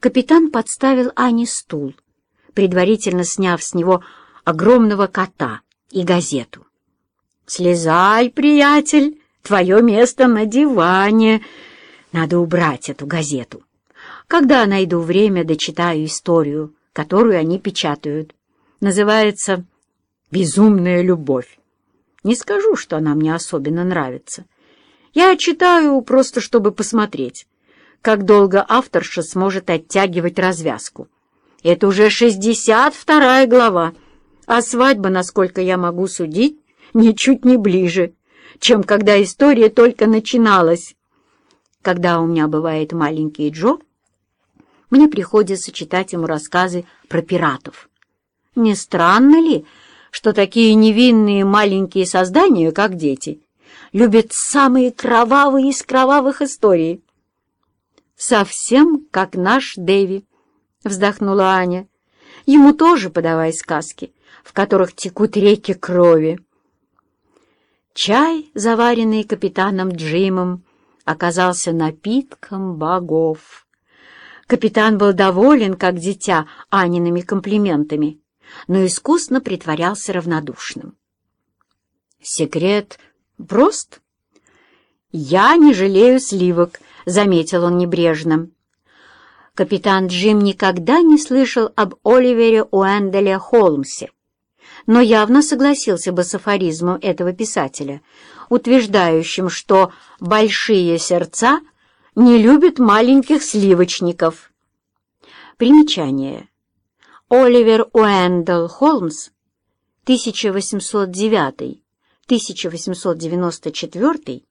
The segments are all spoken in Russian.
Капитан подставил Ане стул, предварительно сняв с него огромного кота и газету. «Слезай, приятель, твое место на диване. Надо убрать эту газету. Когда найду время, дочитаю историю, которую они печатают. Называется «Безумная любовь». Не скажу, что она мне особенно нравится. Я читаю просто, чтобы посмотреть, как долго авторша сможет оттягивать развязку. Это уже шестьдесят вторая глава, а свадьба, насколько я могу судить, ничуть не ближе, чем когда история только начиналась. Когда у меня бывает маленький Джо, мне приходится читать ему рассказы про пиратов. Не странно ли, что такие невинные маленькие создания, как дети, любят самые кровавые из кровавых историй? «Совсем как наш Дэви», — вздохнула Аня. «Ему тоже подавай сказки, в которых текут реки крови». Чай, заваренный капитаном Джимом, оказался напитком богов. Капитан был доволен, как дитя, Аниными комплиментами, но искусно притворялся равнодушным. Секрет прост. «Я не жалею сливок», — заметил он небрежно. Капитан Джим никогда не слышал об Оливере Уэнделе Холмсе, но явно согласился бы с афоризмом этого писателя, утверждающим, что «большие сердца не любят маленьких сливочников». Примечание. Оливер Уэндел Холмс, 1809-1894,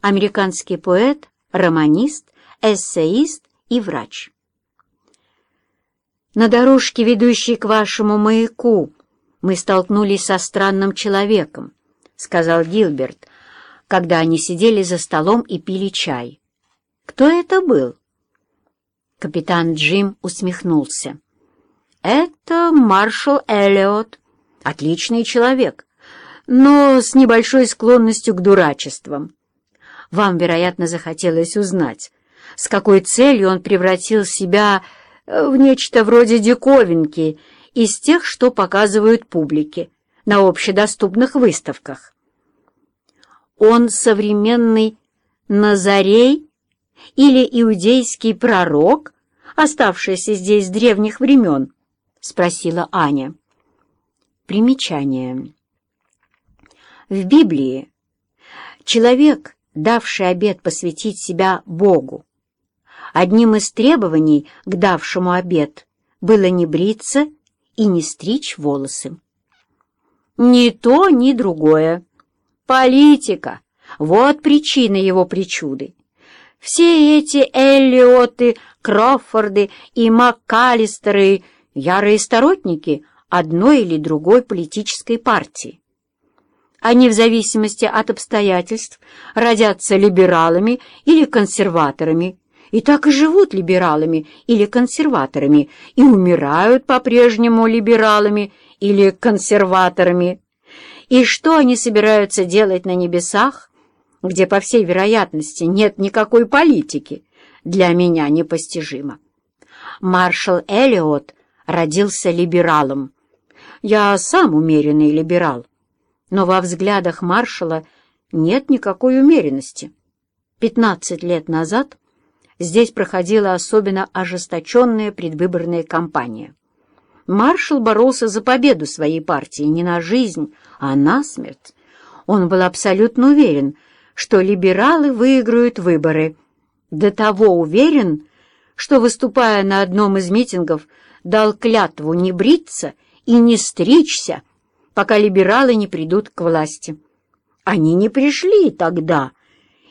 американский поэт, романист, эссеист и врач. На дорожке, ведущей к вашему маяку, мы столкнулись со странным человеком, — сказал Гилберт, когда они сидели за столом и пили чай. Кто это был? Капитан Джим усмехнулся. Это маршал Эллиот, отличный человек, но с небольшой склонностью к дурачествам. Вам, вероятно, захотелось узнать, с какой целью он превратил себя в нечто вроде диковинки из тех, что показывают публике на общедоступных выставках. Он современный Назарей или иудейский пророк, оставшийся здесь с древних времен? — спросила Аня. Примечание. В Библии человек, давший обет посвятить себя Богу, одним из требований к давшему обет было не бриться и не стричь волосы. Ни то, ни другое. Политика — вот причина его причуды. Все эти Эллиоты, Крофорды и МакКаллистеры — ярые сторонники одной или другой политической партии. Они в зависимости от обстоятельств родятся либералами или консерваторами, и так и живут либералами или консерваторами, и умирают по-прежнему либералами или консерваторами. И что они собираются делать на небесах, где, по всей вероятности, нет никакой политики, для меня непостижимо. Маршал Эллиот родился либералом. Я сам умеренный либерал, но во взглядах маршала нет никакой умеренности. Пятнадцать лет назад здесь проходила особенно ожесточенная предвыборная кампания. Маршал боролся за победу своей партии не на жизнь, а на смерть. Он был абсолютно уверен, что либералы выиграют выборы. До того уверен, что, выступая на одном из митингов, дал клятву не бриться и не стричься, пока либералы не придут к власти. Они не пришли тогда,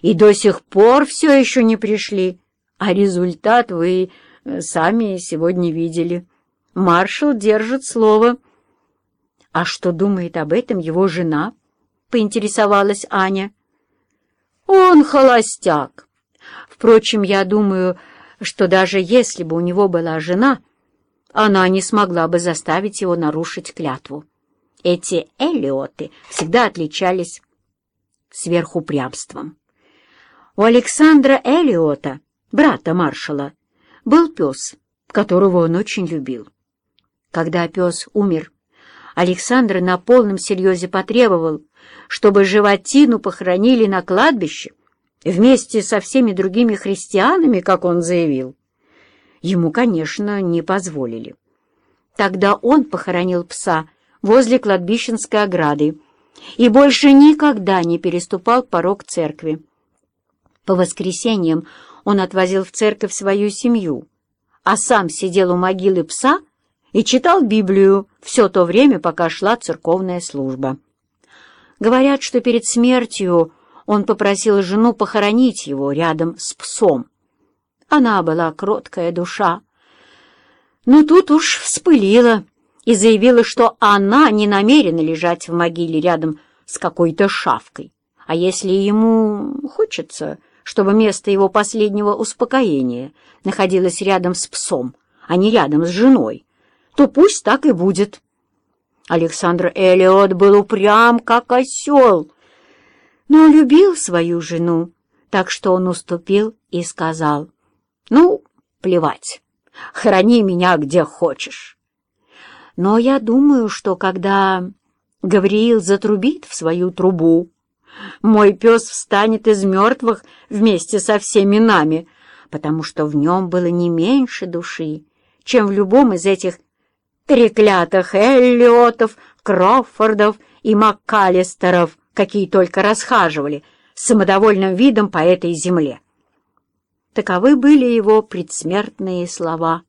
и до сих пор все еще не пришли, а результат вы э, сами сегодня видели. Маршал держит слово. А что думает об этом его жена? Поинтересовалась Аня. Он холостяк. Впрочем, я думаю, что даже если бы у него была жена, она не смогла бы заставить его нарушить клятву. Эти Эллиоты всегда отличались сверхупрямством. У Александра Эллиота, брата маршала, был пес, которого он очень любил. Когда пес умер, Александр на полном серьезе потребовал, чтобы животину похоронили на кладбище вместе со всеми другими христианами, как он заявил. Ему, конечно, не позволили. Тогда он похоронил пса возле кладбищенской ограды и больше никогда не переступал порог церкви. По воскресеньям он отвозил в церковь свою семью, а сам сидел у могилы пса и читал Библию все то время, пока шла церковная служба. Говорят, что перед смертью он попросил жену похоронить его рядом с псом. Она была кроткая душа. Но тут уж вспылила и заявила, что она не намерена лежать в могиле рядом с какой-то шавкой. А если ему хочется, чтобы место его последнего успокоения находилось рядом с псом, а не рядом с женой, то пусть так и будет. Александр Эллиот был упрям, как осел, но любил свою жену, так что он уступил и сказал, «Ну, плевать, храни меня где хочешь». Но я думаю, что когда Гавриил затрубит в свою трубу, мой пес встанет из мертвых вместе со всеми нами, потому что в нем было не меньше души, чем в любом из этих треклятых Эллиотов, Крофордов и МакКаллистеров, какие только расхаживали с самодовольным видом по этой земле. Таковы были его предсмертные слова.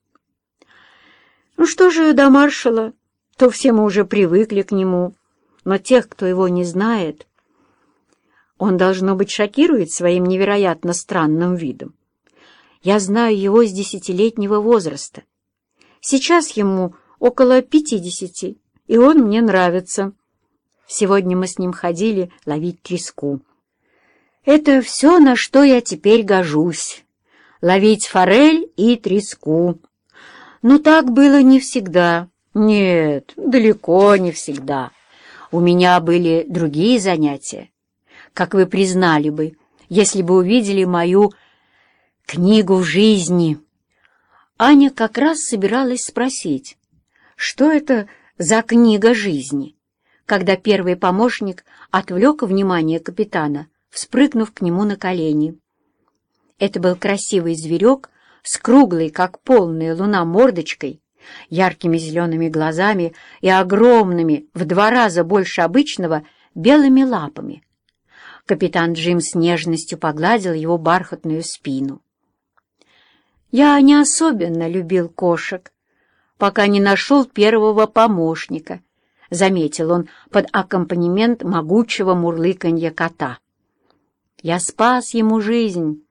Ну что же до маршала, то все мы уже привыкли к нему, но тех, кто его не знает, он, должно быть, шокирует своим невероятно странным видом. Я знаю его с десятилетнего возраста. Сейчас ему около пятидесяти, и он мне нравится. Сегодня мы с ним ходили ловить треску. Это все, на что я теперь гожусь. Ловить форель и треску. Но так было не всегда. Нет, далеко не всегда. У меня были другие занятия. Как вы признали бы, если бы увидели мою книгу в жизни. Аня как раз собиралась спросить, что это за книга жизни, когда первый помощник отвлек внимание капитана, вспрыгнув к нему на колени. Это был красивый зверек с круглой, как полная луна, мордочкой, яркими зелеными глазами и огромными, в два раза больше обычного, белыми лапами. Капитан Джим с нежностью погладил его бархатную спину. «Я не особенно любил кошек», пока не нашел первого помощника, — заметил он под аккомпанемент могучего мурлыканья кота. «Я спас ему жизнь,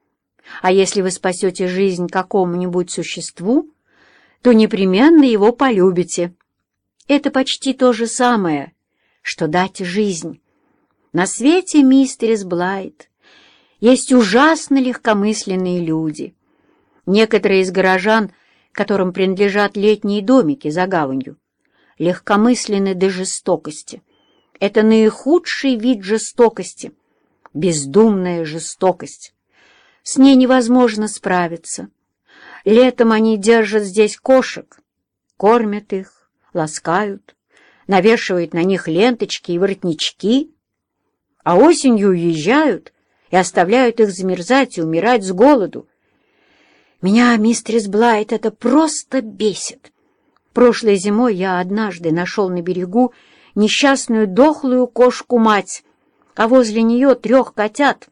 а если вы спасете жизнь какому-нибудь существу, то непременно его полюбите. Это почти то же самое, что дать жизнь. На свете, мистерис Блайт, есть ужасно легкомысленные люди. Некоторые из горожан — которым принадлежат летние домики за гаванью, легкомысленны до жестокости. Это наихудший вид жестокости, бездумная жестокость. С ней невозможно справиться. Летом они держат здесь кошек, кормят их, ласкают, навешивают на них ленточки и воротнички, а осенью уезжают и оставляют их замерзать и умирать с голоду, меня, мистерис Блайт, это просто бесит. Прошлой зимой я однажды нашел на берегу несчастную дохлую кошку-мать, а возле нее трех котят,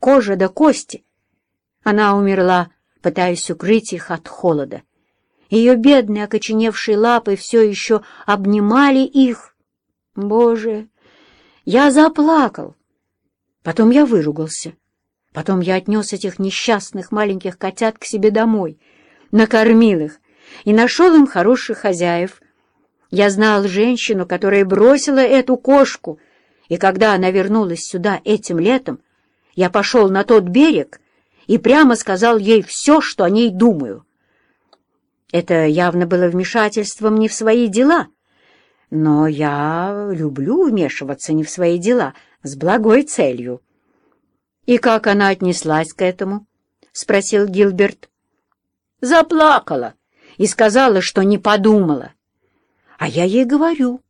кожа до кости. Она умерла, пытаясь укрыть их от холода. Ее бедные окоченевшие лапы все еще обнимали их. Боже, я заплакал. Потом я выругался. Потом я отнес этих несчастных маленьких котят к себе домой, накормил их и нашел им хороших хозяев. Я знал женщину, которая бросила эту кошку, и когда она вернулась сюда этим летом, я пошел на тот берег и прямо сказал ей все, что о ней думаю. Это явно было вмешательством не в свои дела, но я люблю вмешиваться не в свои дела с благой целью. «И как она отнеслась к этому?» — спросил Гилберт. «Заплакала и сказала, что не подумала. А я ей говорю,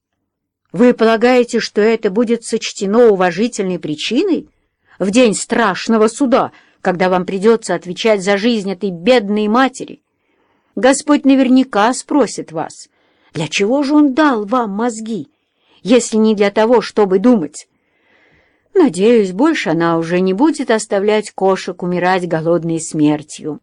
вы полагаете, что это будет сочтено уважительной причиной в день страшного суда, когда вам придется отвечать за жизнь этой бедной матери? Господь наверняка спросит вас, для чего же Он дал вам мозги, если не для того, чтобы думать? Надеюсь, больше она уже не будет оставлять кошек умирать голодной смертью.